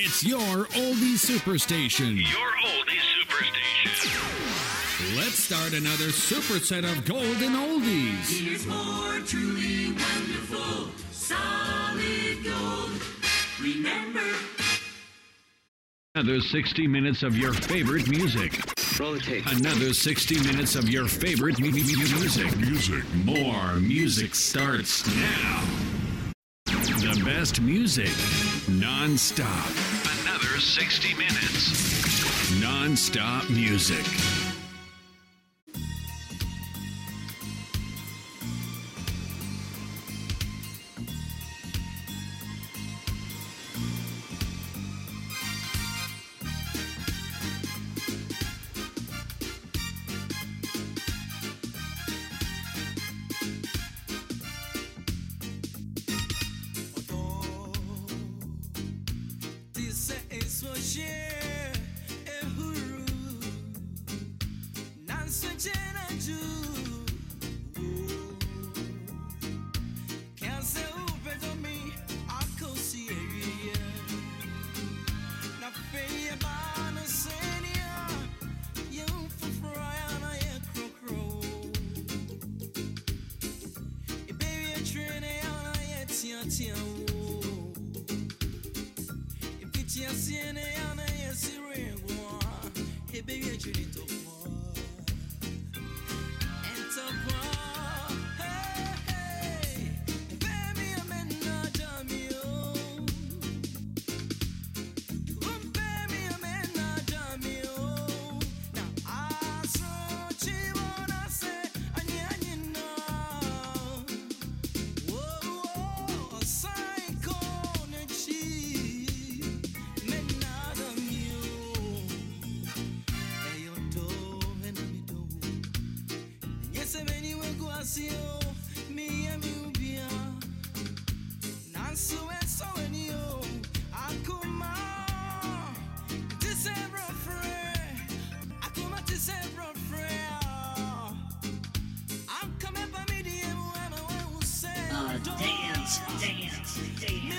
It's your oldie superstation. Your oldie superstation. Let's start another superset of golden oldies. Here's more truly wonderful, solid gold. Remember, Another 60 minutes of your favorite music. Roll the tape. Another 60 minutes of your favorite mu- mu- mu- music. Music. More music starts now. The best music. Non-stop. Another 60 minutes. Non-stop music. Wego asio mi emi ubia nansu eso enio akuma tisebro fre akuma tisebro fre I'm coming by me the when I say Uh, dance, dance, dance,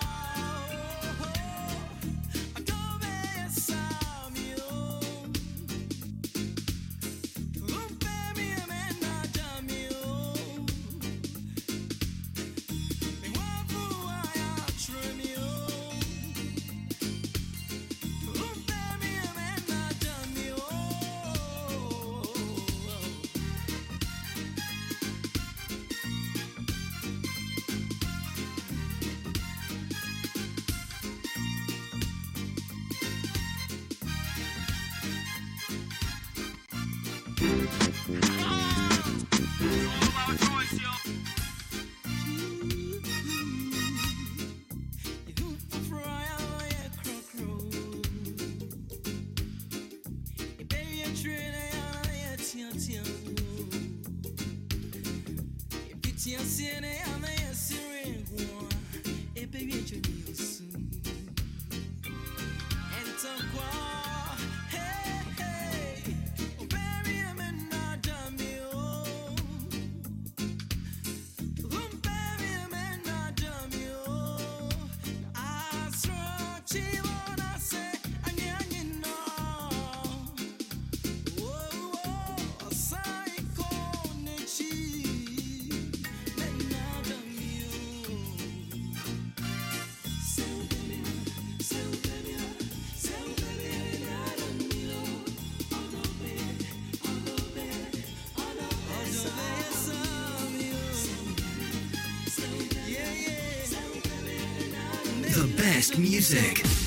best music.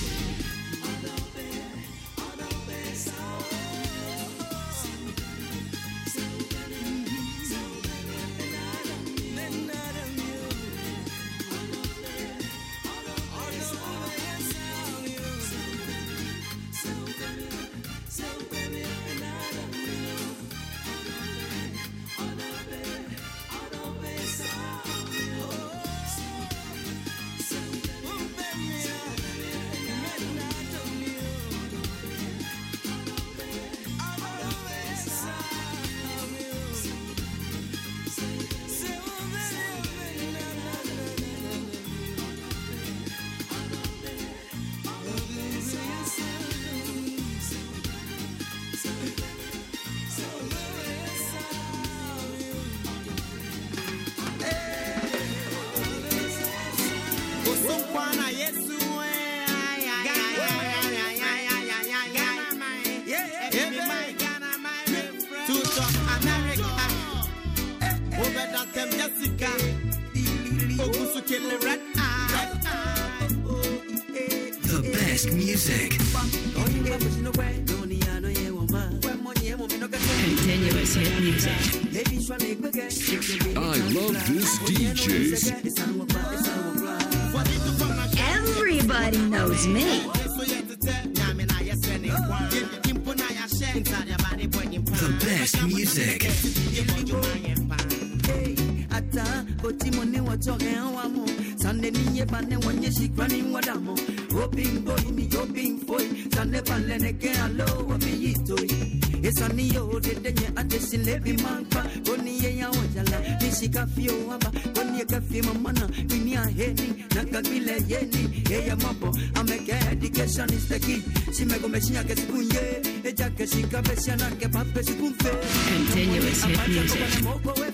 ale balene ke alo wami yitoi esani yo dede nye adesi lebi mankpa koni ye ya wajala nishika fio waba koni ye kafi mamana kini aheni nakagile yeni ye ya mambo ameke education is the key. Simegome shinyake sikunye ejake shikabe shanake pape sikumfe Continuous hit music.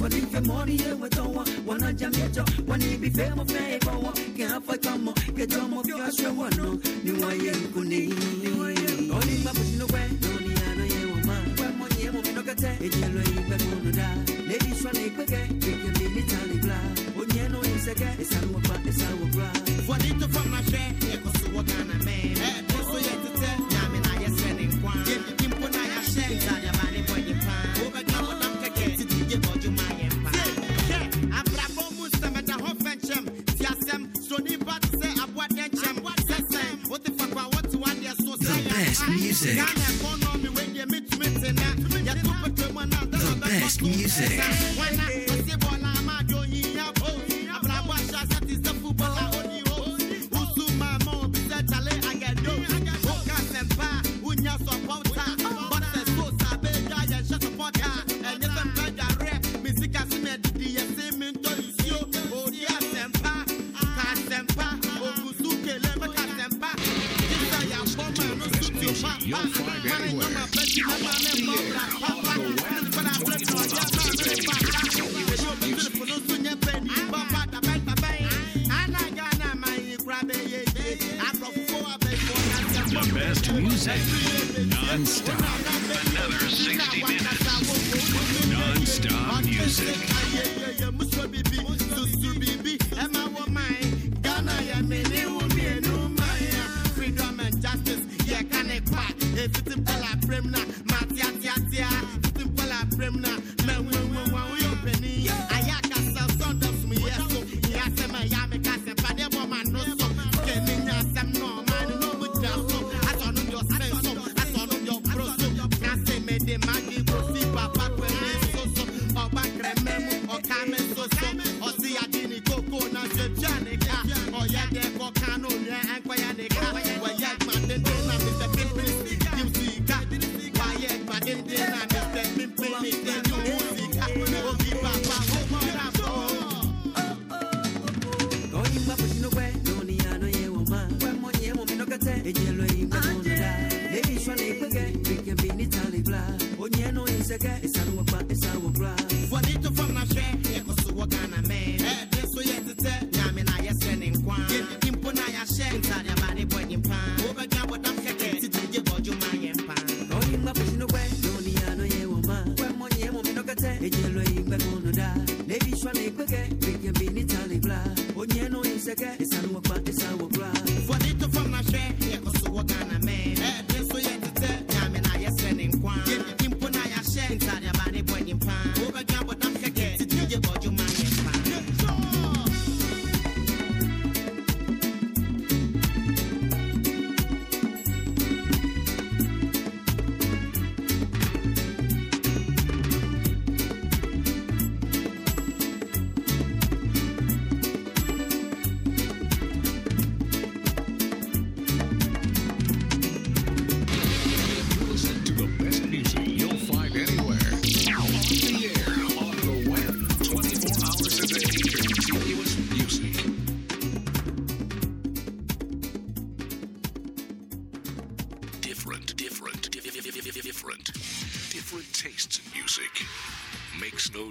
walife moriye wetowa wanajamejo wanibifemo fekowa keafakamo kejomo vyaswe wano niwaye nkuni olimabutinowe noniyano yewoma wemonyemo minokate ejelo ipemunuda leiswanekpeke ekemimitaligbla onyeno isege esaluwapa esawobra vanito kana me. music. The best music. the best music non-stop. Another 60 minutes with non-stop music. Freedom and justice, yeah, can it pack? If it's in Pella Primna, Matia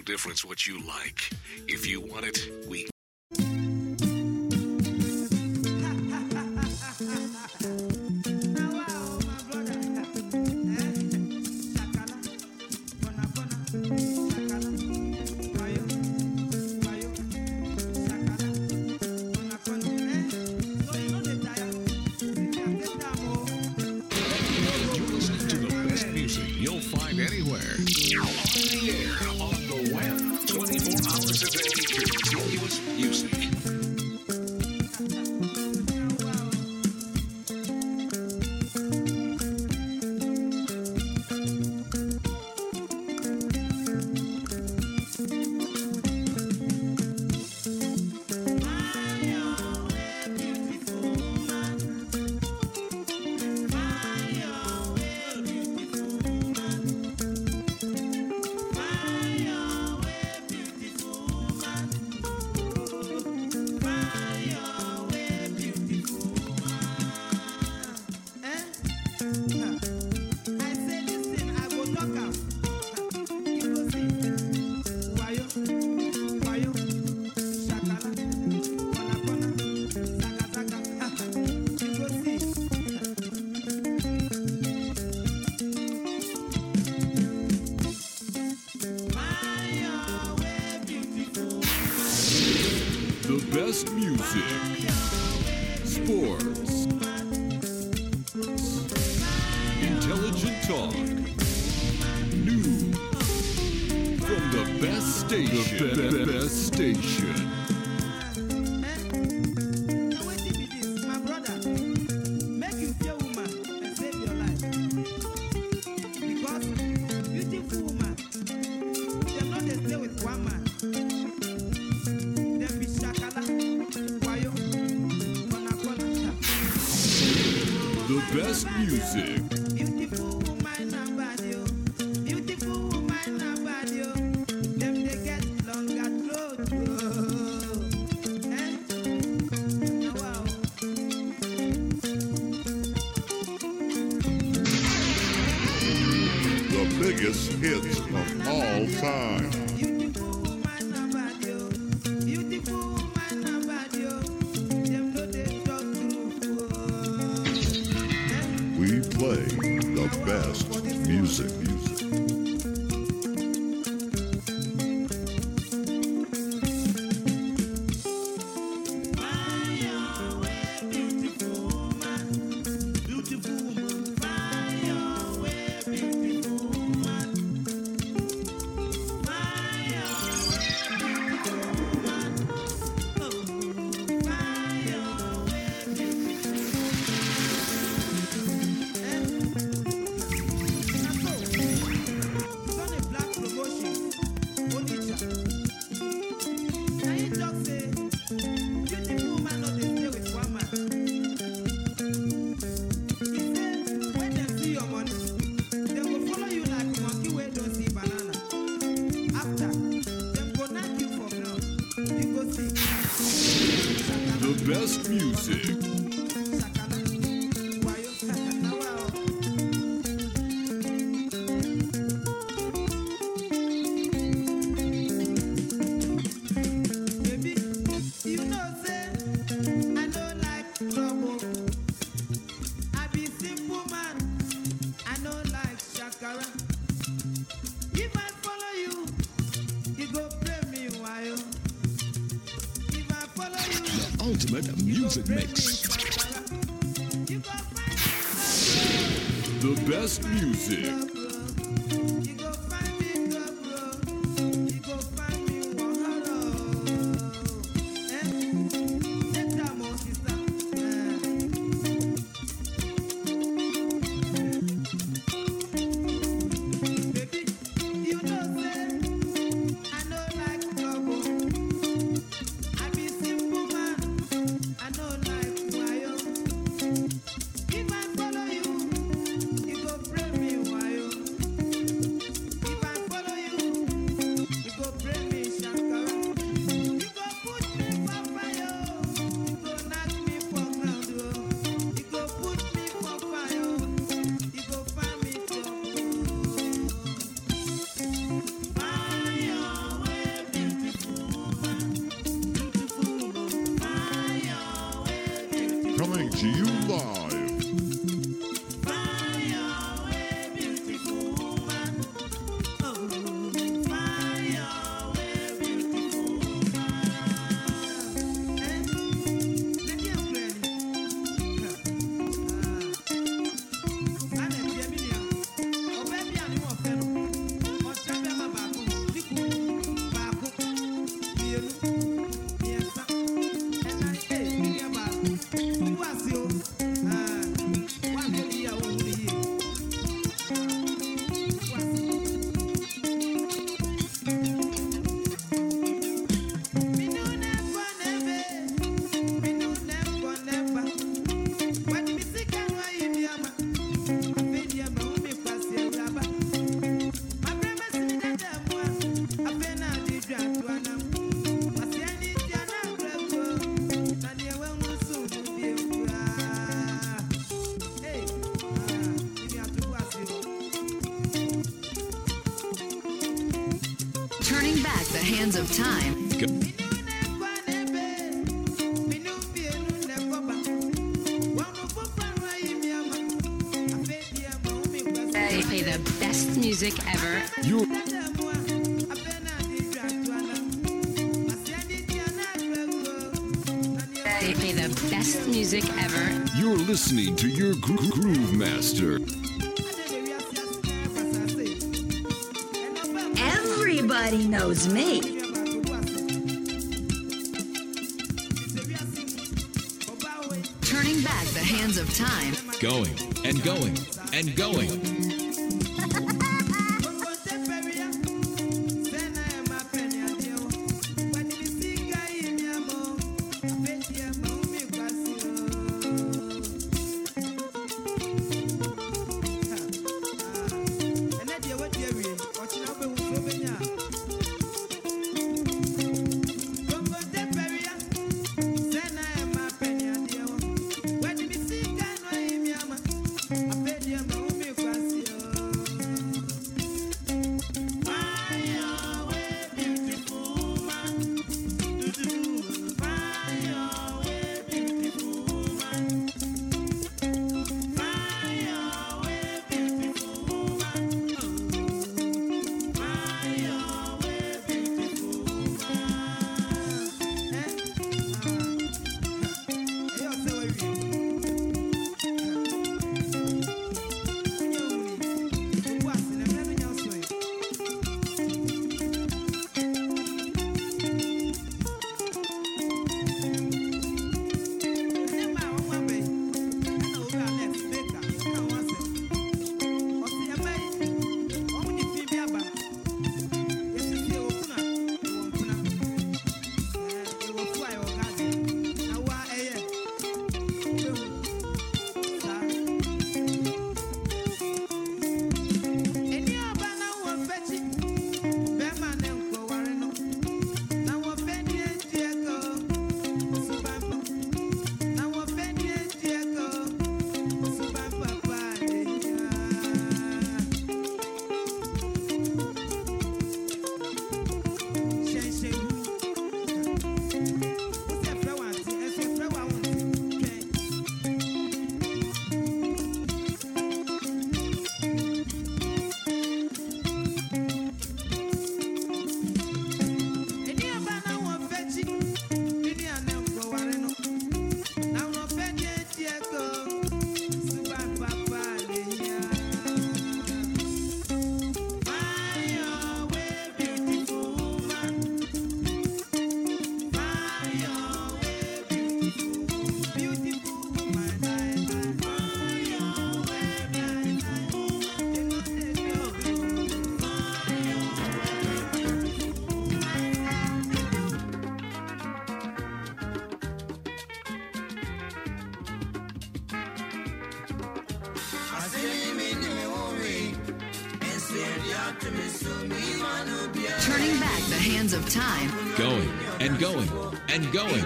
difference what you like. If you want it, we best music. The best music. Best music ever. You're They play the best music ever. You're listening to your gro- groove master. Everybody knows me. Turning back the hands of time. Going and going and going. And going.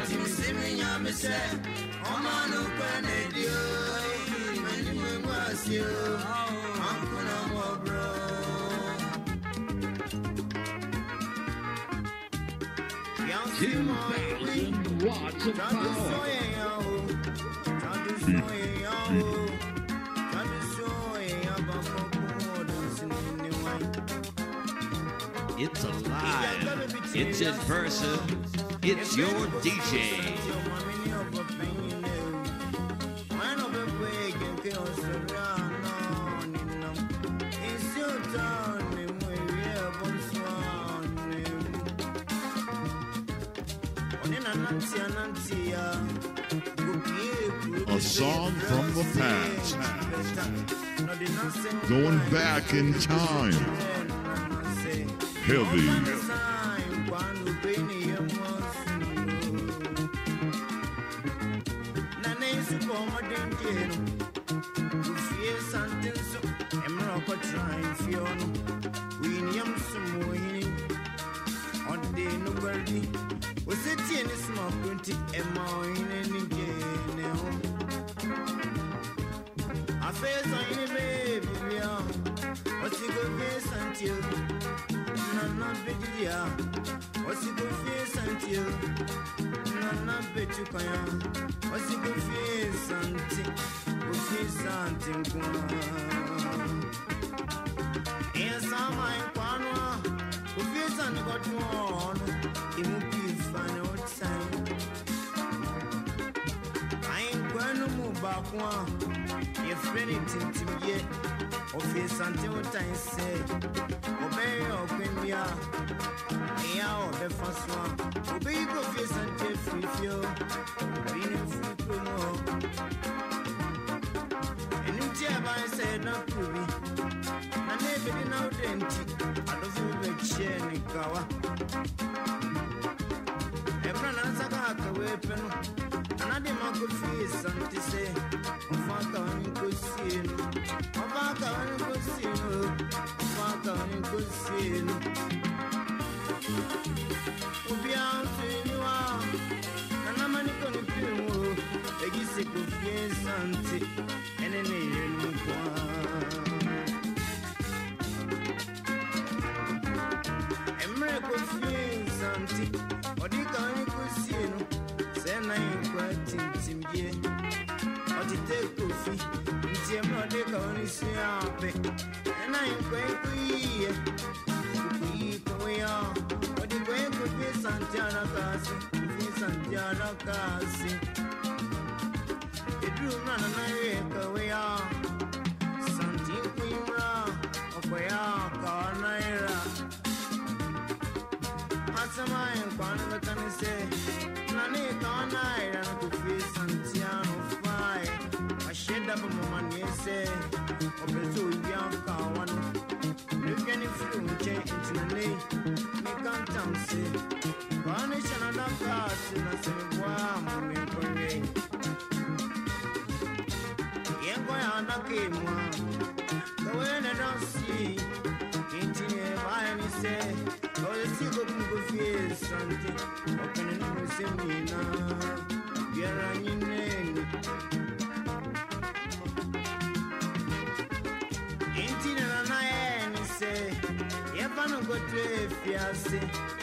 Two thousand watts of power. It's alive. It's in person. It's your DJ. A song from the past. Going back in time. Heavy. Osetie ne suma kunti ema ohine ni gene ho Afesa ini baby bia Osigo face until Nana bedia Osigo face until Nana betu kaya Osigo face until Offace until kwa Esa mai kwanwa Offace until kwa tuono Imu pifane outside ayinkwana mu baako a yɛfrɛ ne tintimyɛ ɔfiri sante wotan sɛ ɔbɛyɛ ɔkwan bi a ɛyɛ a ɔbɛfa so a obi ne mfiri kurom hɔ ɛnim nti a ɛban sɛ ɛna kuro bi na na ɛbɛdi na wodɛ nti adɔfo bɛkyiɛ ne pɛ no anade ma kɔ fie sante sɛ ɔfa akawa ne nkɔsie no ɔfa akawa ne nkɔsie no ɔfa akawa ne nkɔsie no obiara nso ni hɔ a nanama ne kɔ ne pii mu o ɛgyi kɔfie sante adaka ase kɔfie sante adaka ase ɛduru mmerɛ nana yɛ kɔwei a ah. sante nkɔyi mmra ɔkɔyɛ a kawa naira asɛm a yɛnkwa no bɛka ne sɛ na ne kawa naira no kɔfie santiano fae wahyɛ da ba mamaneɛ sɛ ɔpɛ sɛ owia kawa nkyɛn ntinane meka ntam se kawa no hyɛ no adaka ase na sɛ meboa a ma menkɔhwɛ yɛnkɔ yɛ adaka yi mu a kawei ne dɔsii nti ɛbaeɛ ne sɛ ɔyɛ si kokum kɔfie sante ɔkane ne mu sɛm nyinaa biara nyinaa ni nti ne nana yɛɛ ne sɛ yɛfa no nkɔtɔ afiase bosome mmiɛnsa aseante ka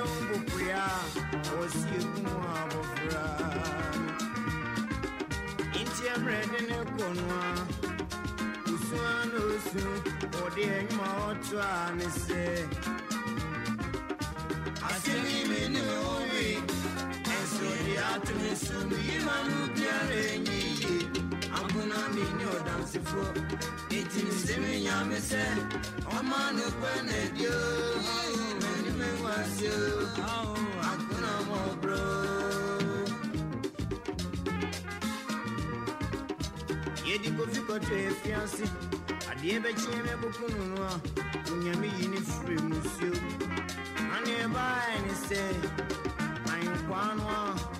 ɛwo mpopoea a ɔsi ekum abɔfra nti ɛmmerɛ de ne kɔ no a osua na osu ɔde ɛnwuma ɔto a ne sɛ asɛmi me ne me wo we ɛnso ɔde ato me so meyima no biara ɛnyi ye ampona me ne ɔdansefoɔ enti mesɛ menya me sɛ ɔma no kwa na adio mane me wasio ampona mɔborɔ yɛdi kofi kɔtɔ afiase adeɛ bɛkyeɛ me boko no a onyame yi ne firi musuo ane ɛbaɛ ne sɛ ayenkwaa no a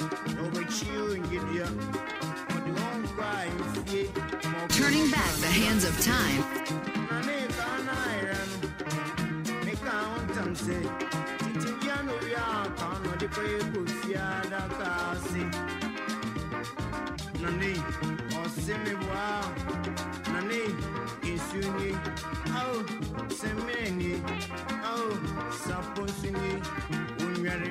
Overchill and get ya. Or the one cry and fear. Turning back the hands of time. Nani, ọsẹmi wa, nani, esunye, ao, sẹmẹni, ao, saposunye, onwere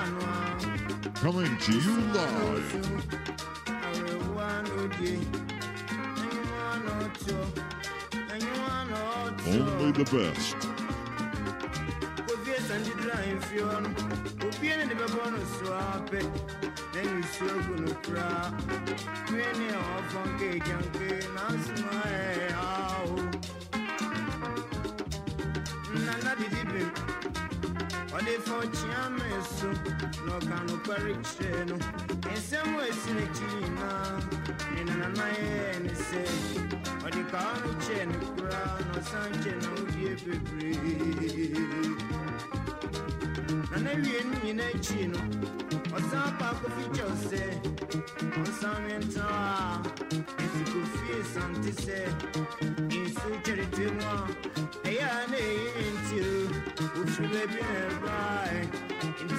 Coming to you live. Only the best. Nana bim ɔde fa ɔkyea me so na ɔka nokware kyerɛ no nsɛm a ɛsi n'akyi nyinaa ne nanana yɛɛ ne sɛ ɔde kawa no kyɛɛ ne koraa na ɔsan kyɛ na wodie bebree na na wie no nyina akyi no ɔsan baako fi sɛ ɔnsan me ntena a nsikofie sante sɛ nsu kyɛrete mu a ɛyɛ a na ɛyɛ nti o wofiri baabi na ɛbae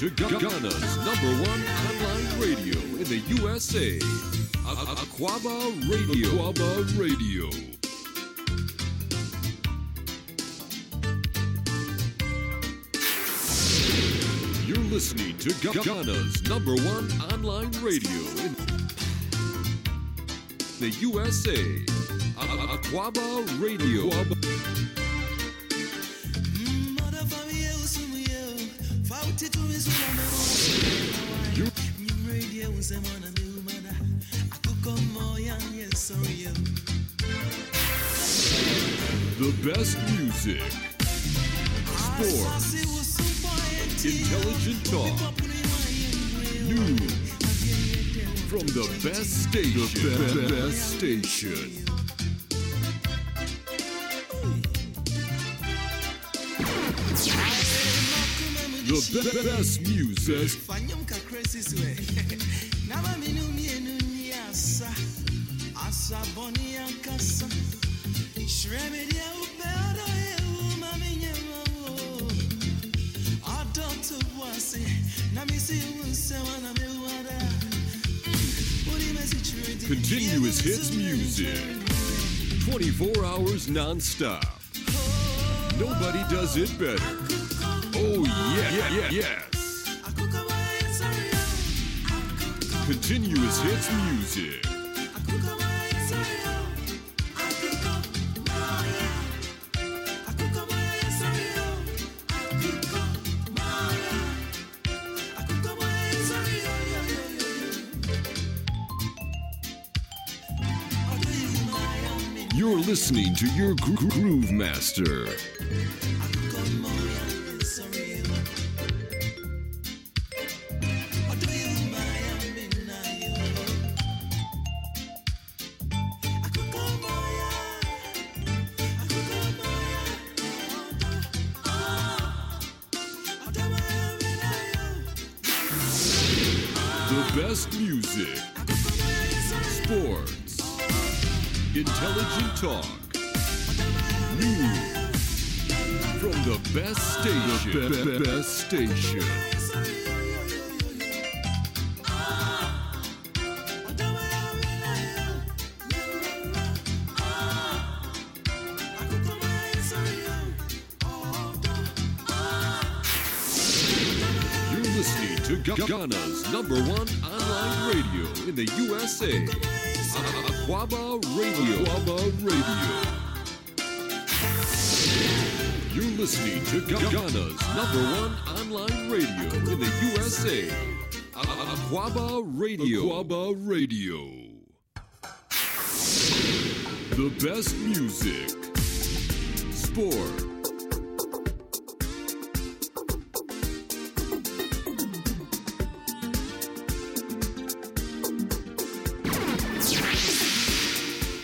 to Ghana's number one online radio in the USA. Akwaaba Radio. Akwaaba Radio. You're listening to Ghana's number one online radio in the USA. Akwaaba Radio. The best music, sports, intelligent talk, news from the best station. The be- best station. The be- best music. fanyom kakra sisi wɛ Continuous hits music. 24 hours non-stop. Nobody does it better. Oh yeah, yeah, yeah, yes. Continuous hits music. You're listening to your gro- groove master. Talk, news from the best station. The be- best station. You're listening to Ghana's number one online radio in the USA. A- Radio. Akwaaba Radio. You're listening to Ghana's number one online radio in the USA. Akwaaba Radio. Akwaaba Radio. The best music, sport,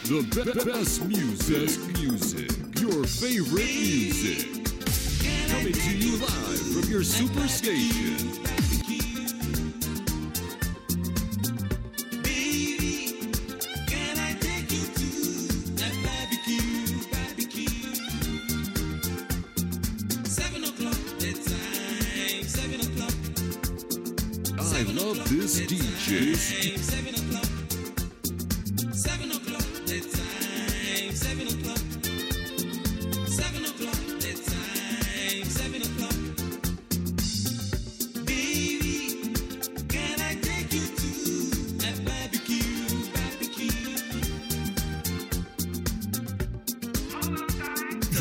The be- best music. Music. Your favorite music. Coming to you live from your super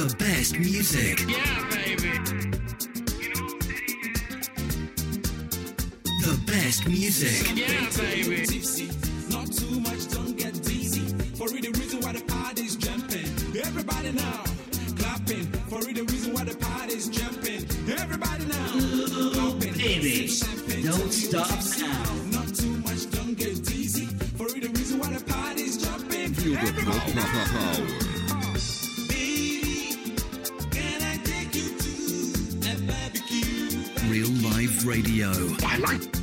The best music. Yeah, baby. The best music. Yeah, baby. Tipsy, not too much, don't get dizzy. For real, the reason why the party's jumping. Everybody now, clapping. For real, the reason why the party's jumping. Everybody now, clapping. Baby, don't stop what you see. now. Radio. I like.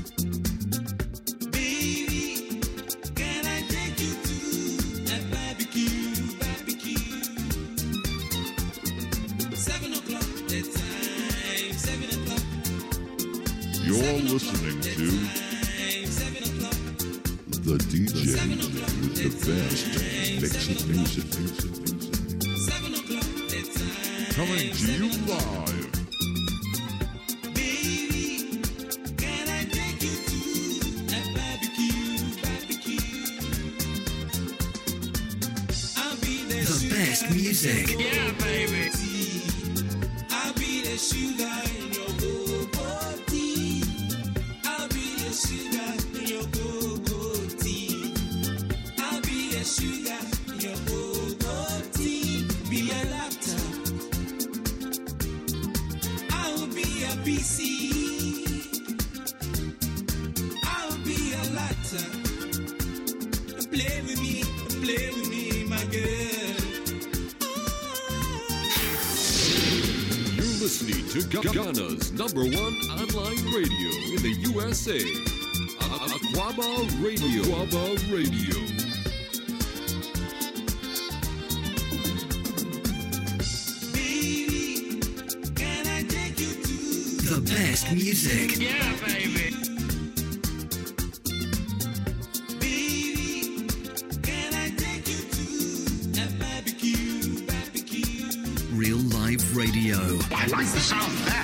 number one online radio in the USA. Akwaaba Radio. Akwaaba Radio. The best music? Yeah, baby. Real Live Radio. I like the sound of that.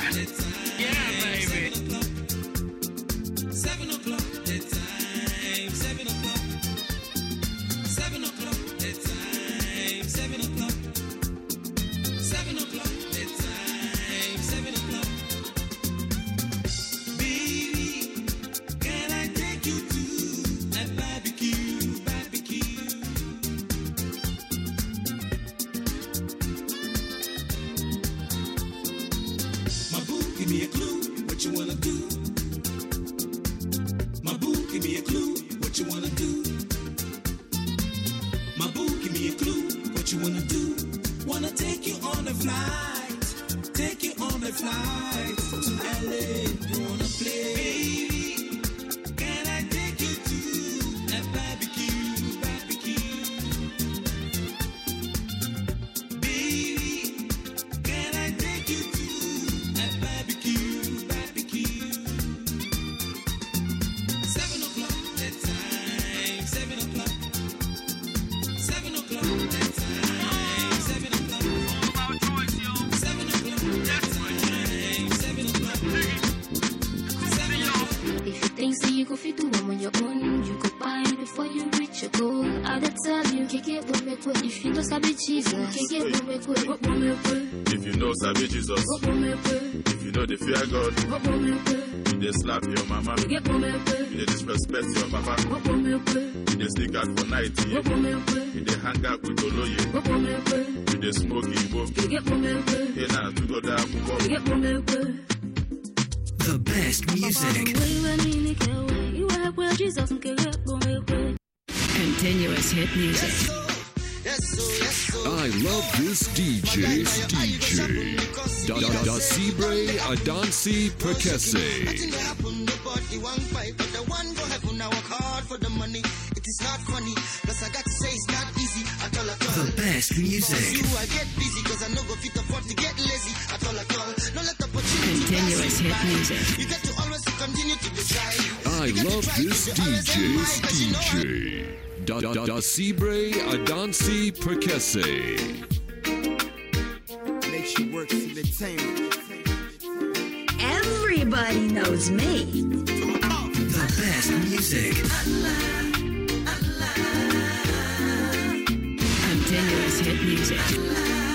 music. Continuous hit music. I love this DJ, DJ. Da da da Sibre Adansi Perkese. It's not funny. I got to say it's not easy. I tell The best music. You, I get busy because I know go fit to get lazy. I tell No let the opportunity Continuous hit music. You to I love this DJ's DJ. Da da da Sibre Adansi Perkese. Makes you work Everybody knows me. The best music. Continuous hit music.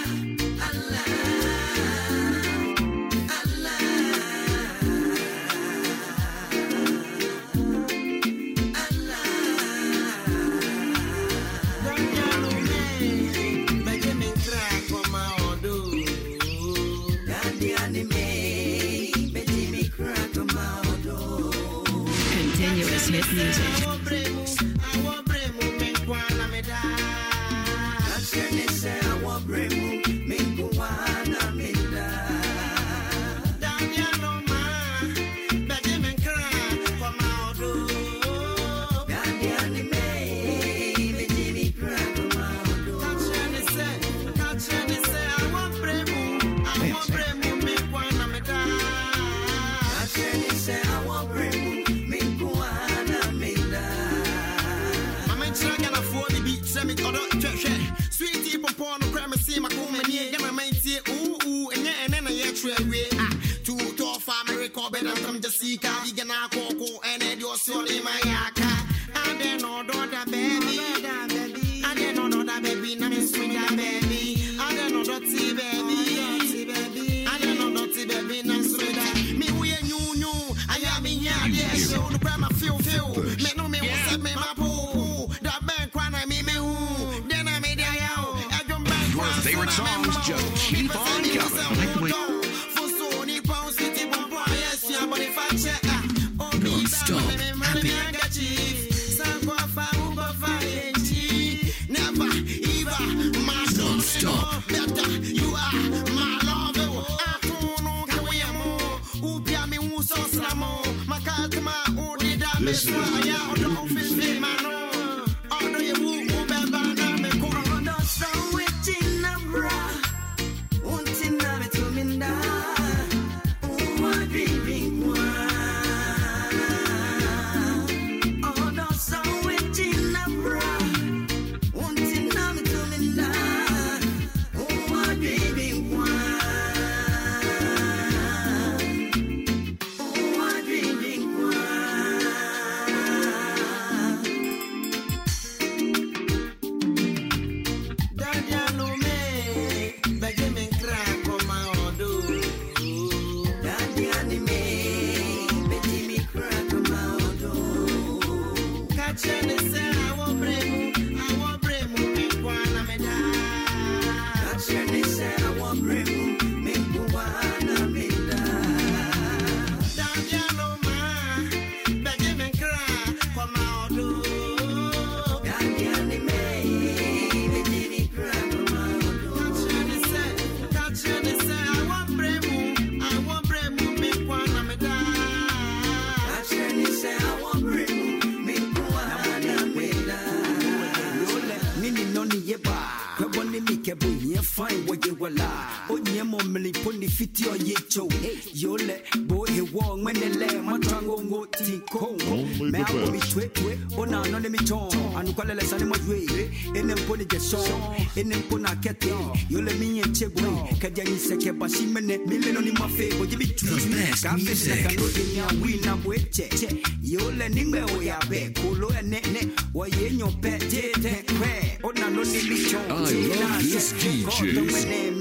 Sani mo dwe Ene mpo ni jeso Ene mpo na kete Yole mi ye chegwe Kaja ni seke bashi mene Mile no ni mafe Bo jibi tu The best Kafe music. sina kano Enya wina bweche Yole ningwe oya be Kolo ene ne Wa ye nyo pe Jete kwe Ona no ni mi chon I love this DJ. Continuous hit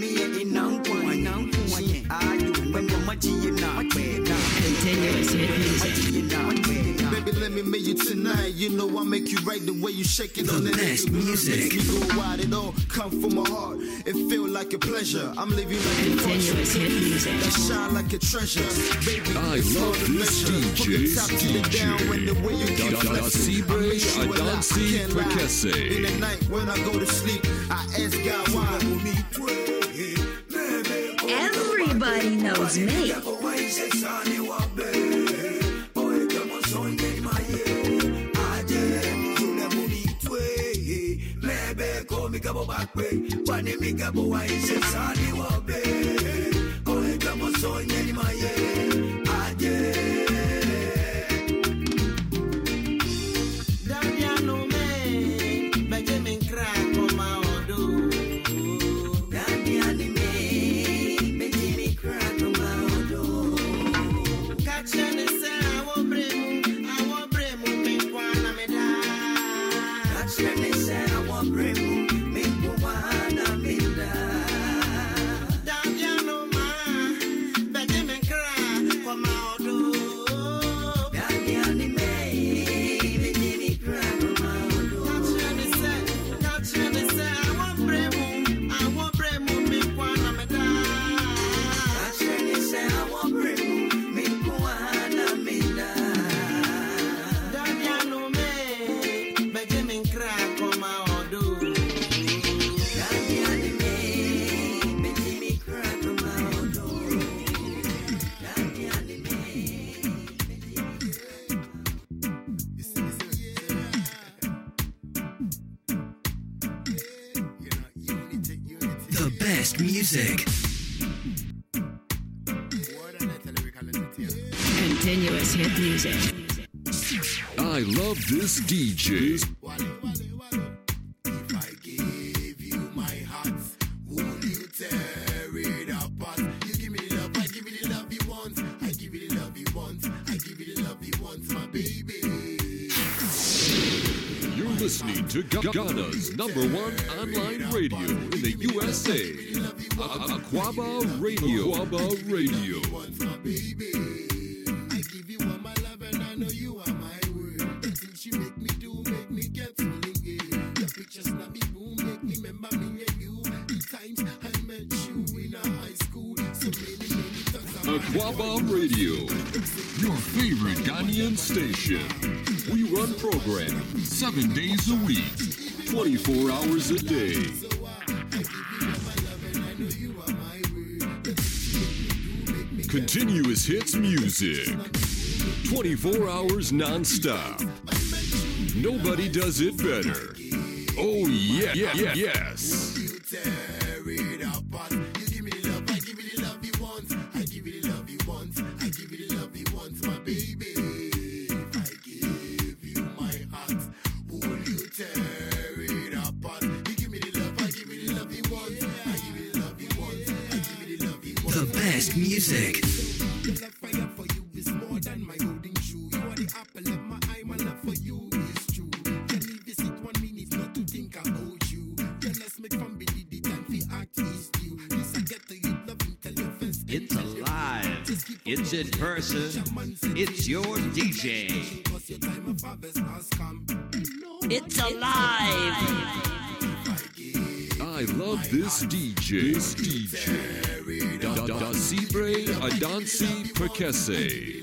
Baby, let me make you tonight. You know I make you right the way you shake it on The the best music. Makes me go wild. It all come from my heart. It feel like a pleasure. I'm living like a Continuous hit music. That shine like a treasure. Baby, I love this measure. From the DJ's top to the down, when the way you keep Da- da- flexing. I miss you a lot. Adansi Can't lie. Prekese. In the night when I go to sleep, I ask God why. Everybody knows me. Daddy, The best music. Continuous hit music. I love this DJ. Ghana's number one online radio in the USA. Akwaaba Radio. Akwaaba Radio. I give you all my love and I know you are my word. Since you make me do make me get feeling. The pictures na me room make me remember me and you. The times I met you in a high school. So many, many times Akwaaba Radio, your favorite Ghanaian station. We run programs seven days a week, 24 hours a day. Continuous hits music, 24 hours non-stop. Nobody does it better. Oh yeah, yeah, yeah, yes. Person. It's your DJ. It's alive. I love this DJ. This DJ. Da da da Adansi Perkese.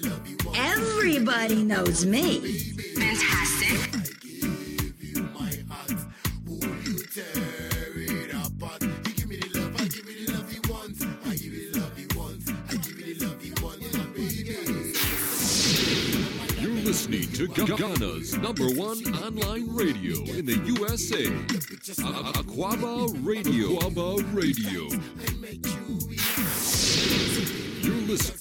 Everybody knows me. Fantastic. To Ghana's number one online radio in the USA. Akwaaba Radio. Akwaaba Radio. You're listening.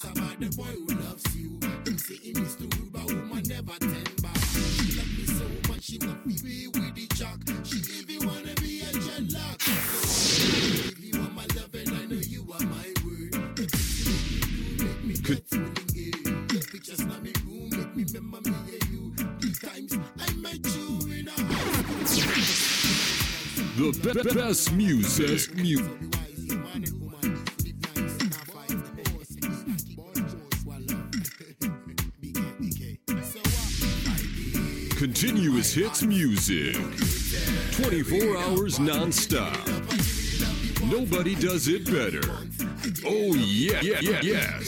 The be- be- best music. Music. Continuous hits music. 24 hours non-stop. Nobody does it better. Oh yeah, yeah, yeah, yes.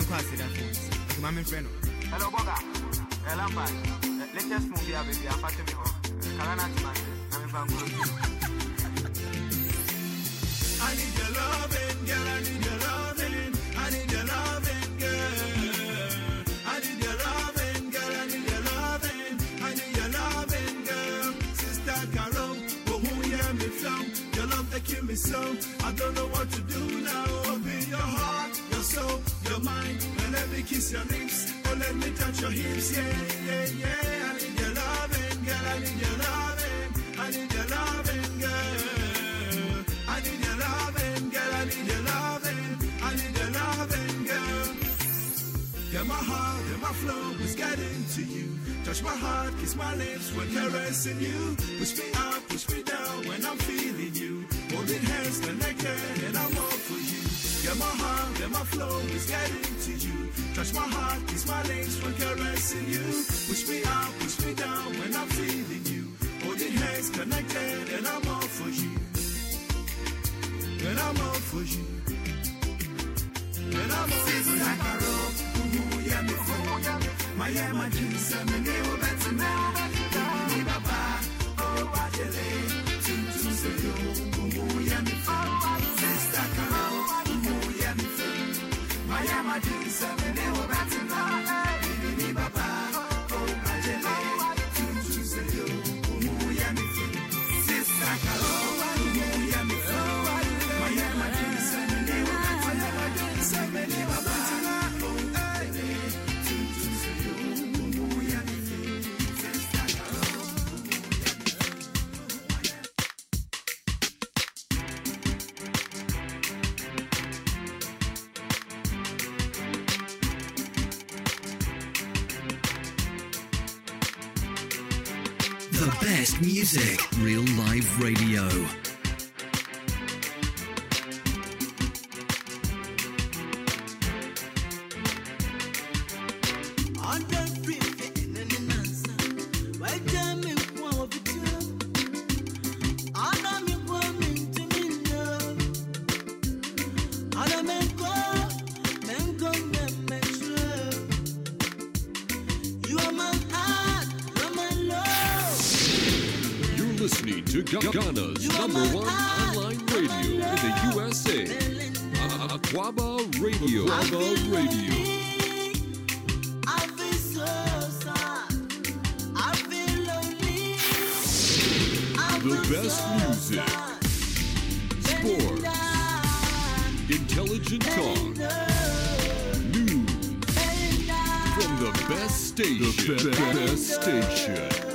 Okay, young class that phone. Okay, my friend. Hello, Boga. Uh, Lampard. Latest movie, baby. I'm fatty me home. Kalana Timate. I'm from I need your loving, girl. I need your loving. I need your loving, girl. I need your loving, girl. I need your loving. I need your loving, girl. Sister Carol, oh, who hear me from? Your love that kill me so. I don't know what to do now. Open your heart, your soul, me kiss your lips. Oh, let me touch your hips. Yeah, yeah, yeah. I need your loving, girl. I need your loving. I need your loving, girl. I need your loving, girl. I need your loving. I need your loving, girl. Get my heart, get my flow is getting to you. Touch my heart, kiss my lips when caressing you. Push me up, push me down when I'm feeling you. Holding hands, connected, and I'm all for you. Get my heart, get my flow is getting. Touch my heart, kiss my lips when caressing you. Push me up, push me down when I'm feeling you. Holding hands, connected, and I'm all for you. And I'm all for you. And I'm all for you. Me my my dreams, I'm in there, better now. Baby, baba, oh, Bajele, to say, oh, yeah, me for sister Carol, yeah, me for my yeah, my Radio. To Ghana's number one online radio in the USA. Akwaaba Radio. Akwaaba Radio. The best music, sports, intelligent talk, news from the best station. The be- best station.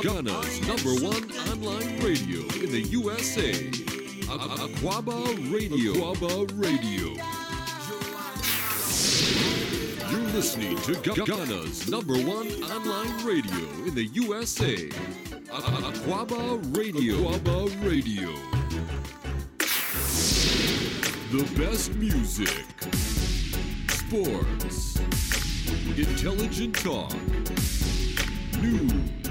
Ghana's number one online radio in the USA. Akwaaba Radio. Akwaaba Radio. You're listening to Ghana's number one online radio in the USA. Akwaaba Radio. Akwaaba Radio. The best music, sports, intelligent talk, news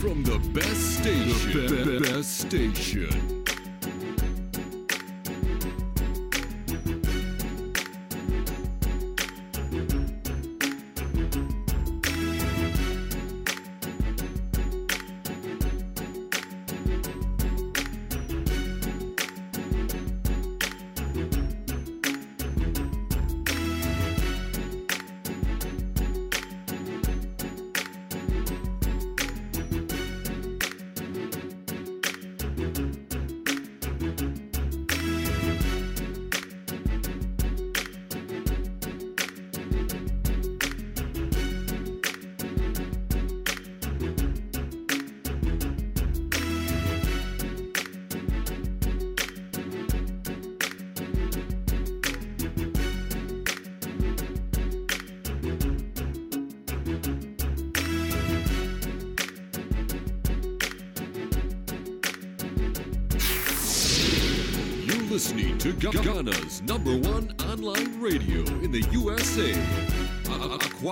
from the best station. The be- best station.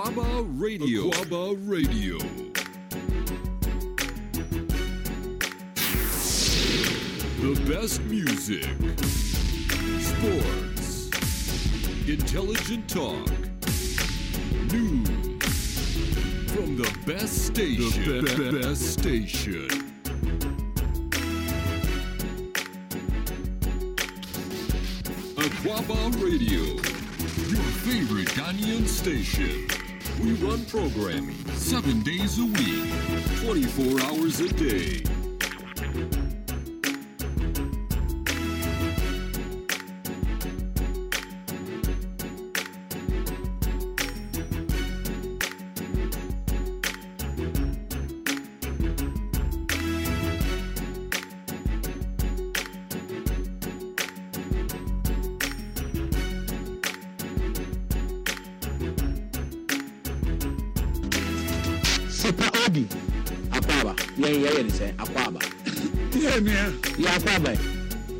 Akwaaba Radio. Akwaaba Radio. The best music, sports, intelligent talk, news from the best station. The be- best station. Akwaaba Radio, your favorite Ghanaian station. We run programming seven days a week, 24 hours a day. sepa adi akɔ aba yɛn yɛyɛ ne sɛ akɔ aba. yɛ nea. yɛ akɔ aba yi.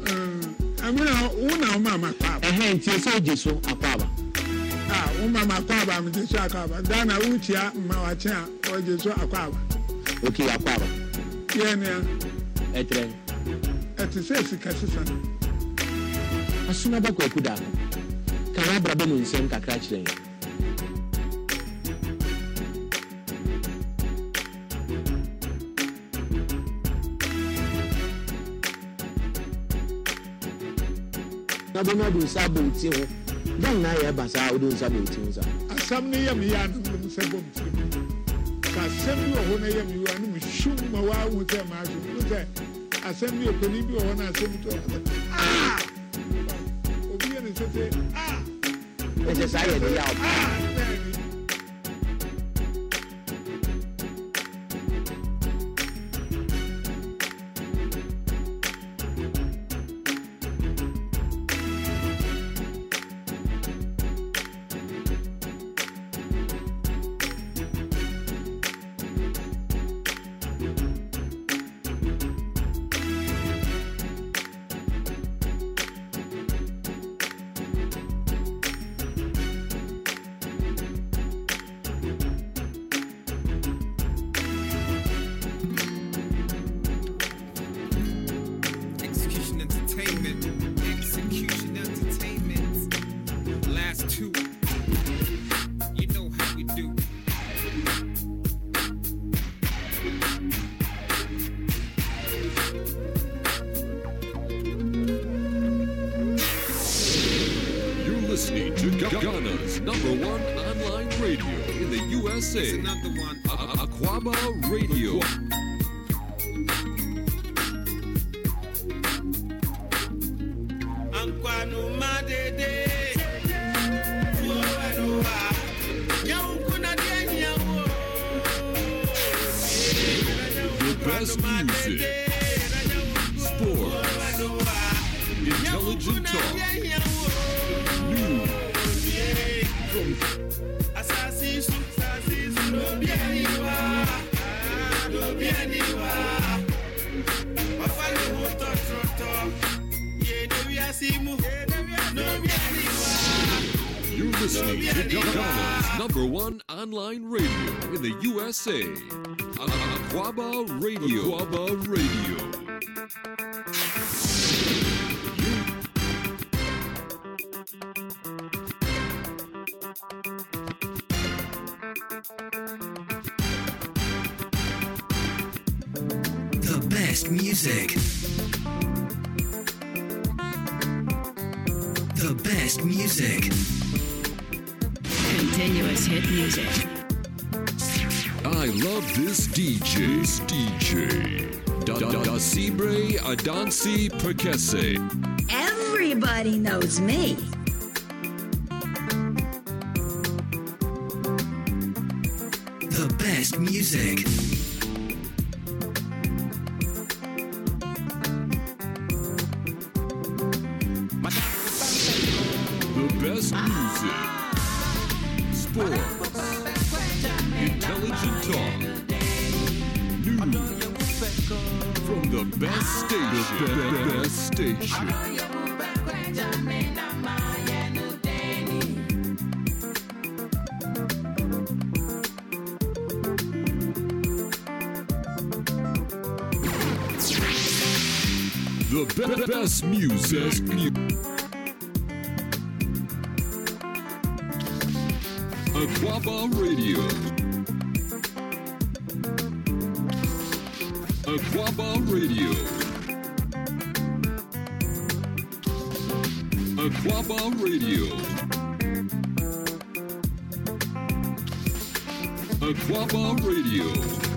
Eh, amina wo na wo maama akɔ aba. ɛhɛn tie sɛ ogye so akɔ aba. a ah, wo maama akɔ aba mi gye so akɔ aba ghana wo kyia mma wakye a ɔgye so akɔ aba. ok akɔ aba. yɛ nea. ɛtrɛ. ɛte sɛ sika sisan. asunaba kwaku daako kan abra bɛ mu nsɛm kakra kyerɛ yɛn. Na bɛma de nsa abɔ wo ti ho dɛn na ayɛ ba saa wode wo nsa. Bɔ wo ti ho sa asɛm no yɛ meyɛ anomnom sɛ bɔ mfiri sɛ asɛm bi wɔ hɔ no yɛ meyi a ne mehwum ma woahu sɛ maaso wo sɛ asɛm bi ɔpanin bi wɔ hɔ no asɛm to obi yɛ ne sɛ sɛ ɛsɛ saa yɛ de yɛ music, sports, intelligent talk, You're listening to Ghana's number one online radio in the USA. Akwaaba Radio. Akwaaba Radio. Sibre Adansi Perkese. Everybody knows me. The best music. Best music. Akwaaba Radio. Akwaaba Radio. Akwaaba Radio. Akwaaba Radio.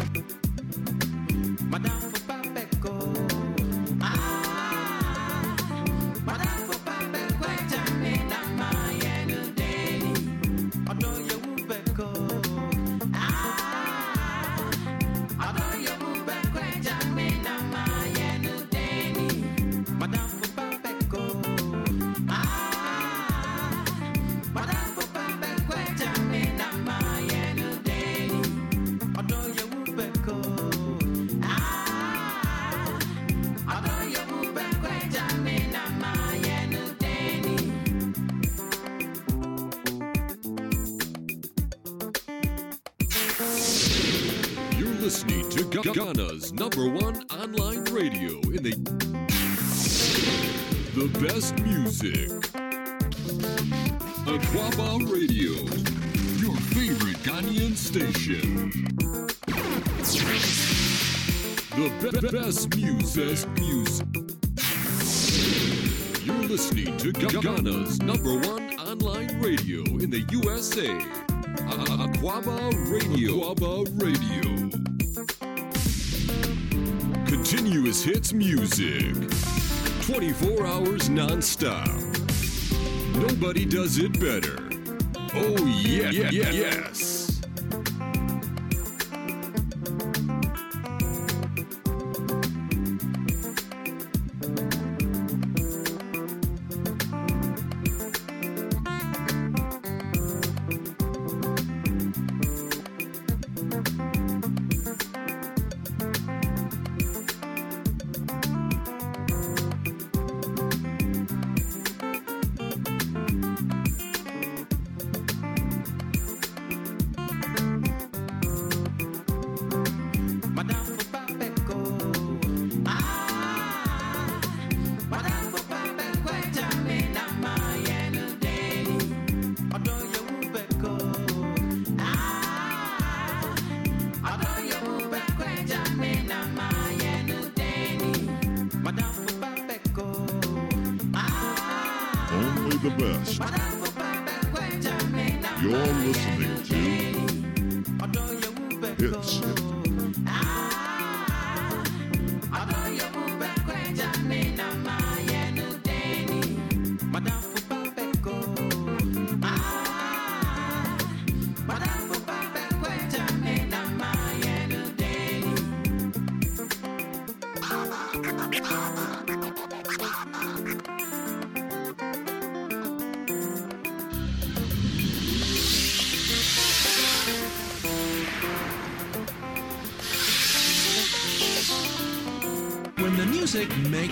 Best music. You're listening to Ghana's number one online radio in the USA. Akwaaba Radio. Akwaaba Radio. Continuous hits music. 24 hours non-stop. Nobody does it better. Oh yeah, yeah, yeah, yeah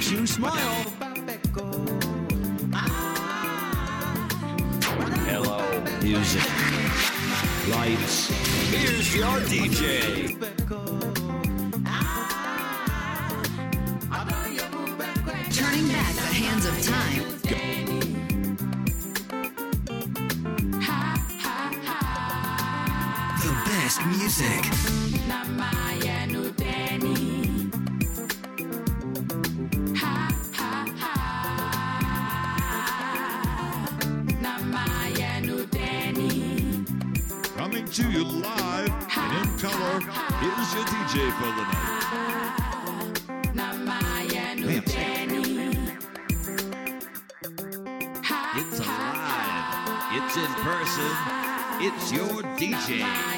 makes you smile. Hello, music, lights. Here's your DJ. Yeah.